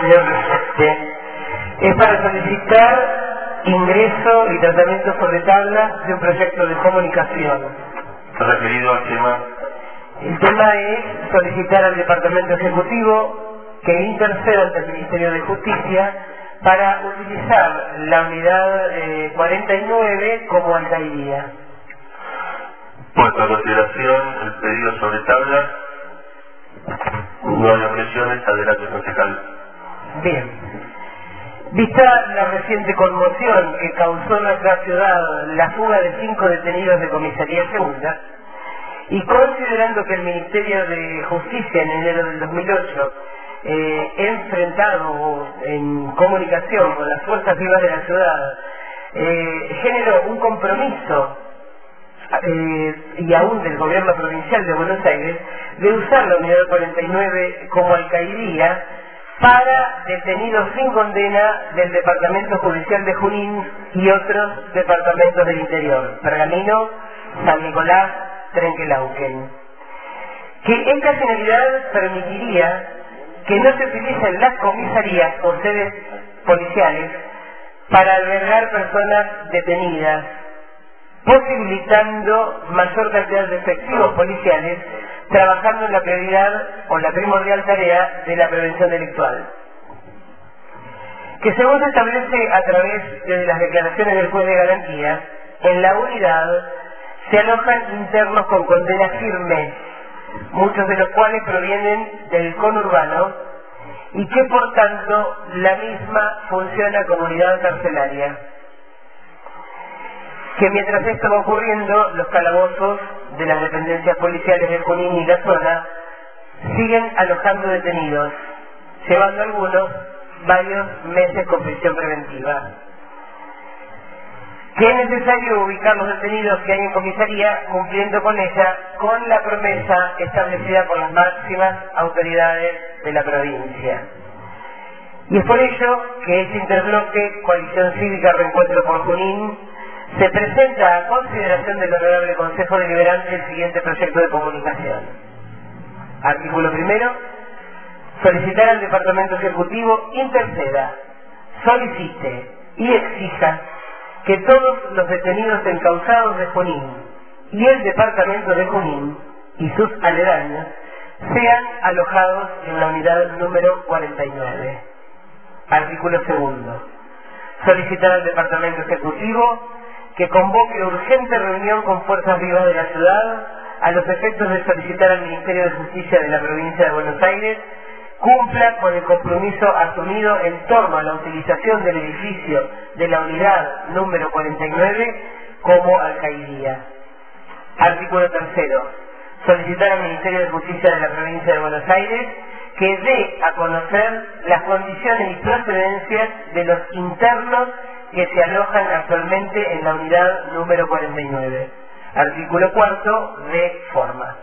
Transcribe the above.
señor. Es para solicitar ingreso y tratamiento sobre tabla de un proyecto de comunicación. referido al tema El tema es solicitar al Departamento Ejecutivo que interceda ante el Ministerio de Justicia para utilizar la unidad eh, 49 como alcaldía. puesto a consideración el pedido sobre tabla. No hay objeciones, adelante concejal. Bien. Vista la reciente conmoción que causó en nuestra ciudad la fuga de cinco detenidos de comisaría segunda, y considerando que el Ministerio de Justicia en enero del 2008 eh, enfrentado en comunicación con las fuerzas vivas de la ciudad, eh, generó un compromiso eh, y aún del gobierno provincial de Buenos Aires de usar la unidad 49 como alcaldía para detenidos sin condena del Departamento Judicial de Junín y otros departamentos del interior, Pergamino, San Nicolás, Trenquelauquen. Que esta finalidad permitiría que no se utilicen las comisarías o sedes policiales para albergar personas detenidas, posibilitando mayor cantidad de efectivos policiales trabajando en la prioridad o la primordial tarea de la prevención delictual. Que según se establece a través de las declaraciones del juez de garantía, en la unidad se alojan internos con condena firme, muchos de los cuales provienen del conurbano y que por tanto la misma funciona como unidad carcelaria. Que mientras esto va ocurriendo, los calabozos de las dependencias policiales de Junín y la zona siguen alojando detenidos, llevando algunos varios meses con prisión preventiva. Que es necesario ubicar los detenidos que hay en comisaría cumpliendo con ella con la promesa establecida por las máximas autoridades de la provincia. Y es por ello que este interbloque Coalición Cívica Reencuentro por Junín se presenta a consideración del Honorable Consejo Deliberante el siguiente proyecto de comunicación. Artículo primero. Solicitar al Departamento Ejecutivo interceda, solicite y exija que todos los detenidos encausados de Junín y el Departamento de Junín y sus aledaños sean alojados en la unidad número 49. Artículo segundo. Solicitar al Departamento Ejecutivo que convoque urgente reunión con fuerzas vivas de la ciudad a los efectos de solicitar al Ministerio de Justicia de la provincia de Buenos Aires cumpla con el compromiso asumido en torno a la utilización del edificio de la unidad número 49 como alcaldía. Artículo tercero. Solicitar al Ministerio de Justicia de la provincia de Buenos Aires que dé a conocer las condiciones y procedencias de los internos que se alojan actualmente en la unidad número 49. Artículo cuarto de forma.